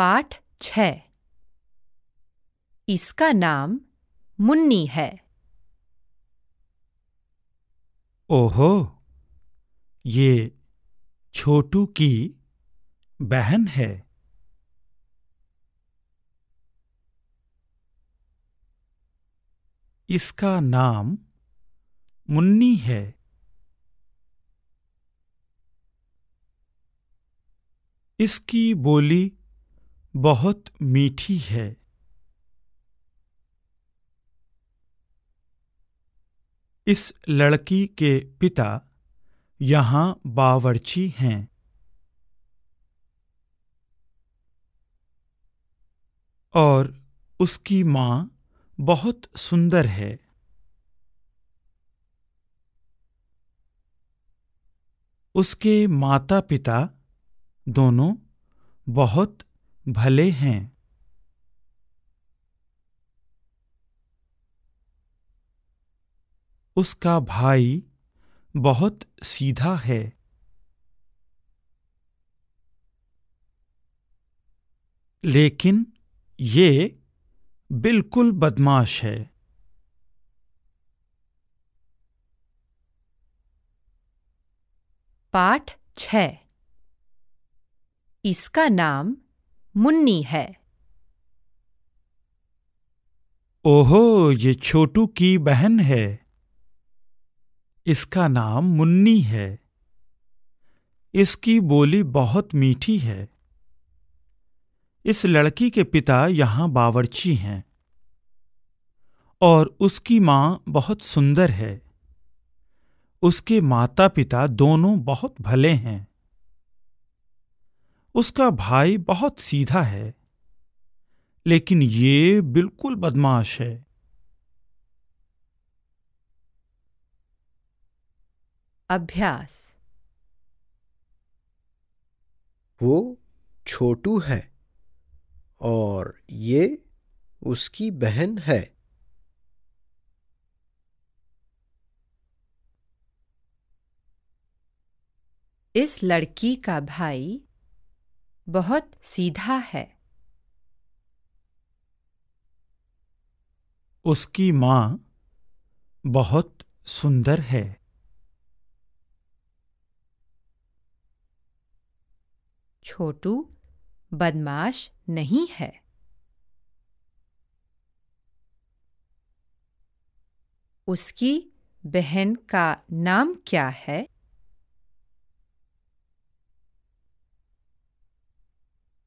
पाठ छ। इसका नाम मुन्नी है। ओहो, ये छोटू की बहन है। इसका नाम मुन्नी है। इसकी बोली बहुत मीठी है। इस लड़की के पिता यहाँ बावर्ची हैं। और उसकी माँ बहुत सुंदर है। उसके माता पिता दोनों बहुत भले हैं। उसका भाई बहुत सीधा है। लेकिन ये बिल्कुल बदमाश है। पाठ छ। इसका नाम मुन्नी है। ओहो, ये छोटू की बहन है। इसका नाम मुन्नी है। इसकी बोली बहुत मीठी है। इस लड़की के पिता यहाँ बावर्ची हैं। और उसकी माँ बहुत सुंदर है। उसके माता पिता दोनों बहुत भले हैं। उसका भाई बहुत सीधा है। लेकिन ये बिल्कुल बदमाश है। अभ्यास। वो छोटू है और ये उसकी बहन है। इस लड़की का भाई बहुत सीधा है। उसकी माँ बहुत सुंदर है। छोटू बदमाश नहीं है। उसकी बहन का नाम क्या है?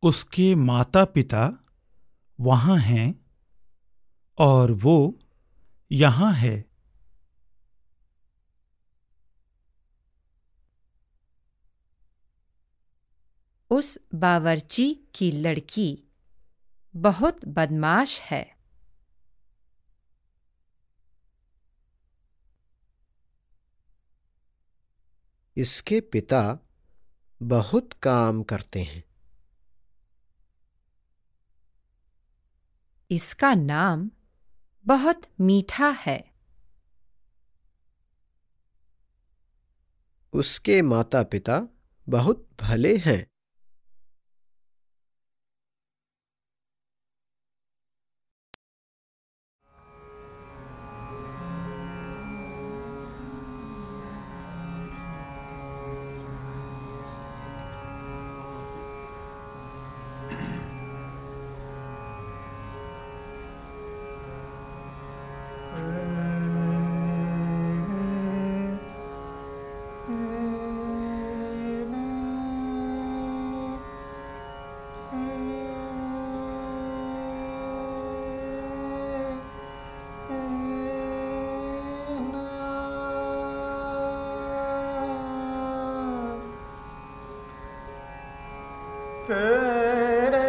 उसके माता पिता वहाँ हैं और वो यहाँ है। उस बावर्ची की लड़की बहुत बदमाश है। इसके पिता बहुत काम करते हैं। इसका नाम बहुत मीठा है। उसके माता पिता बहुत भले हैं। Tere